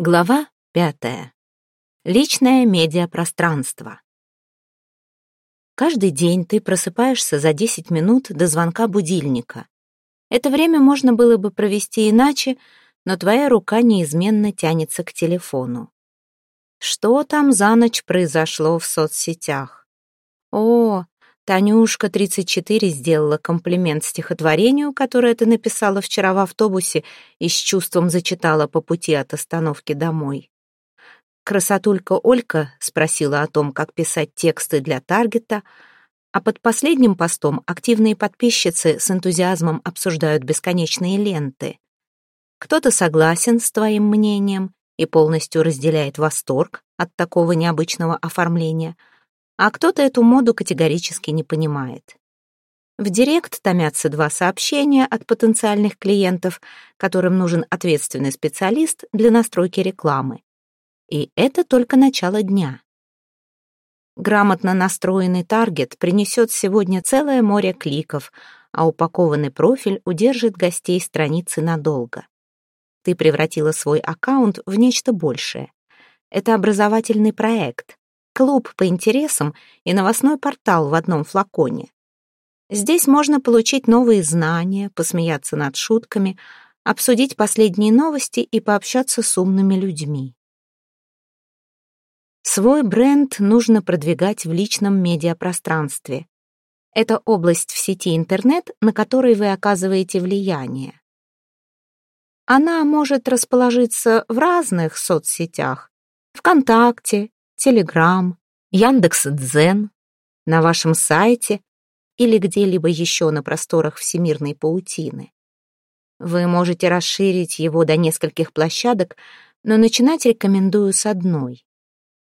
Глава пятая. Личное медиапространство. Каждый день ты просыпаешься за 10 минут до звонка будильника. Это время можно было бы провести иначе, но твоя рука неизменно тянется к телефону. Что там за ночь произошло в соцсетях? О, Танюшка, 34, сделала комплимент стихотворению, которое ты написала вчера в автобусе и с чувством зачитала по пути от остановки домой. Красотулька Олька спросила о том, как писать тексты для таргета, а под последним постом активные подписчицы с энтузиазмом обсуждают бесконечные ленты. Кто-то согласен с твоим мнением и полностью разделяет восторг от такого необычного оформления — а кто-то эту моду категорически не понимает. В директ томятся два сообщения от потенциальных клиентов, которым нужен ответственный специалист для настройки рекламы. И это только начало дня. Грамотно настроенный таргет принесет сегодня целое море кликов, а упакованный профиль удержит гостей страницы надолго. Ты превратила свой аккаунт в нечто большее. Это образовательный проект, клуб по интересам и новостной портал в одном флаконе. Здесь можно получить новые знания, посмеяться над шутками, обсудить последние новости и пообщаться с умными людьми. Свой бренд нужно продвигать в личном медиапространстве. Это область в сети интернет, на которой вы оказываете влияние. Она может расположиться в разных соцсетях, ВКонтакте, Телеграм, Яндекс.Дзен, на вашем сайте или где-либо еще на просторах всемирной паутины. Вы можете расширить его до нескольких площадок, но начинать рекомендую с одной.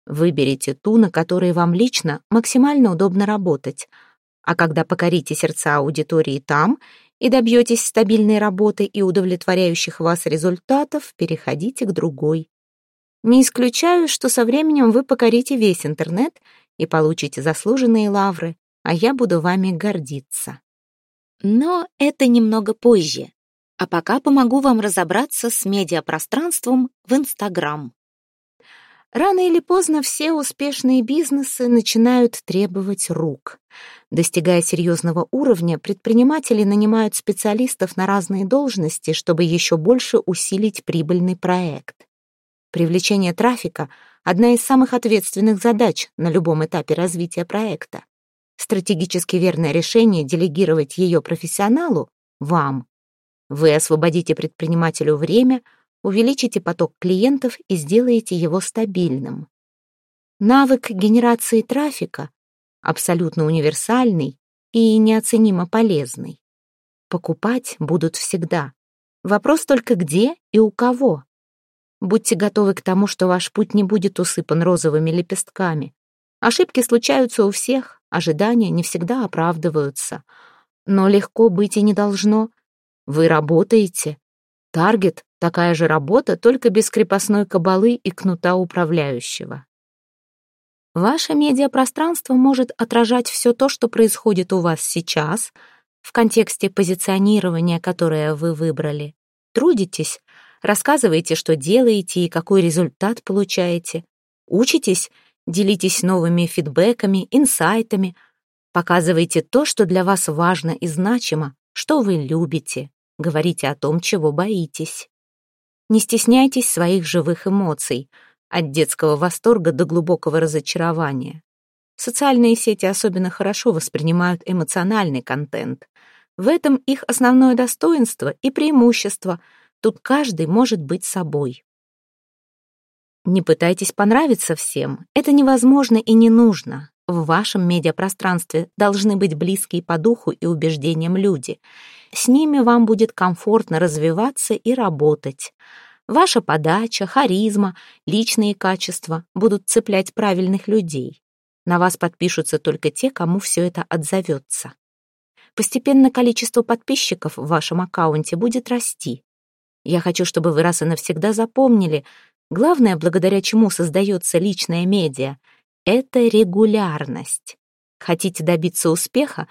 Выберите ту, на которой вам лично максимально удобно работать, а когда покорите сердца аудитории там и добьетесь стабильной работы и удовлетворяющих вас результатов, переходите к другой. Не исключаю, что со временем вы покорите весь интернет и получите заслуженные лавры, а я буду вами гордиться. Но это немного позже. А пока помогу вам разобраться с медиапространством в Инстаграм. Рано или поздно все успешные бизнесы начинают требовать рук. Достигая серьезного уровня, предприниматели нанимают специалистов на разные должности, чтобы еще больше усилить прибыльный проект. Привлечение трафика — одна из самых ответственных задач на любом этапе развития проекта. Стратегически верное решение делегировать ее профессионалу — вам. Вы освободите предпринимателю время, увеличите поток клиентов и сделаете его стабильным. Навык генерации трафика абсолютно универсальный и неоценимо полезный. Покупать будут всегда. Вопрос только где и у кого. Будьте готовы к тому, что ваш путь не будет усыпан розовыми лепестками. Ошибки случаются у всех, ожидания не всегда оправдываются. Но легко быть и не должно. Вы работаете. Таргет — такая же работа, только без крепостной кабалы и кнута управляющего. Ваше медиапространство может отражать все то, что происходит у вас сейчас, в контексте позиционирования, которое вы выбрали. Трудитесь, Рассказывайте, что делаете и какой результат получаете. Учитесь, делитесь новыми фидбэками, инсайтами. Показывайте то, что для вас важно и значимо, что вы любите. Говорите о том, чего боитесь. Не стесняйтесь своих живых эмоций, от детского восторга до глубокого разочарования. Социальные сети особенно хорошо воспринимают эмоциональный контент. В этом их основное достоинство и преимущество — Тут каждый может быть собой. Не пытайтесь понравиться всем. Это невозможно и не нужно. В вашем медиапространстве должны быть близкие по духу и убеждениям люди. С ними вам будет комфортно развиваться и работать. Ваша подача, харизма, личные качества будут цеплять правильных людей. На вас подпишутся только те, кому все это отзовется. Постепенно количество подписчиков в вашем аккаунте будет расти. Я хочу, чтобы вы раз и навсегда запомнили, главное, благодаря чему создается личная медиа, это регулярность. Хотите добиться успеха?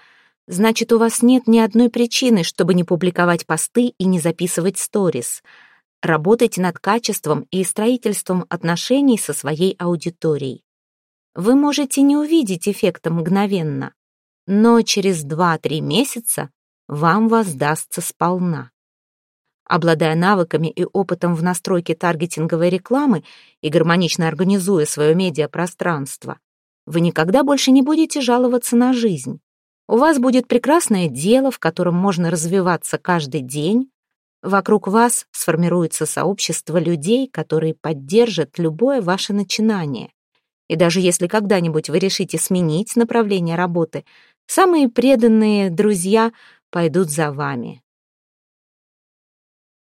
Значит, у вас нет ни одной причины, чтобы не публиковать посты и не записывать сторис. Работайте над качеством и строительством отношений со своей аудиторией. Вы можете не увидеть эффекта мгновенно, но через 2-3 месяца вам воздастся сполна. Обладая навыками и опытом в настройке таргетинговой рекламы и гармонично организуя свое медиапространство, вы никогда больше не будете жаловаться на жизнь. У вас будет прекрасное дело, в котором можно развиваться каждый день. Вокруг вас сформируется сообщество людей, которые поддержат любое ваше начинание. И даже если когда-нибудь вы решите сменить направление работы, самые преданные друзья пойдут за вами.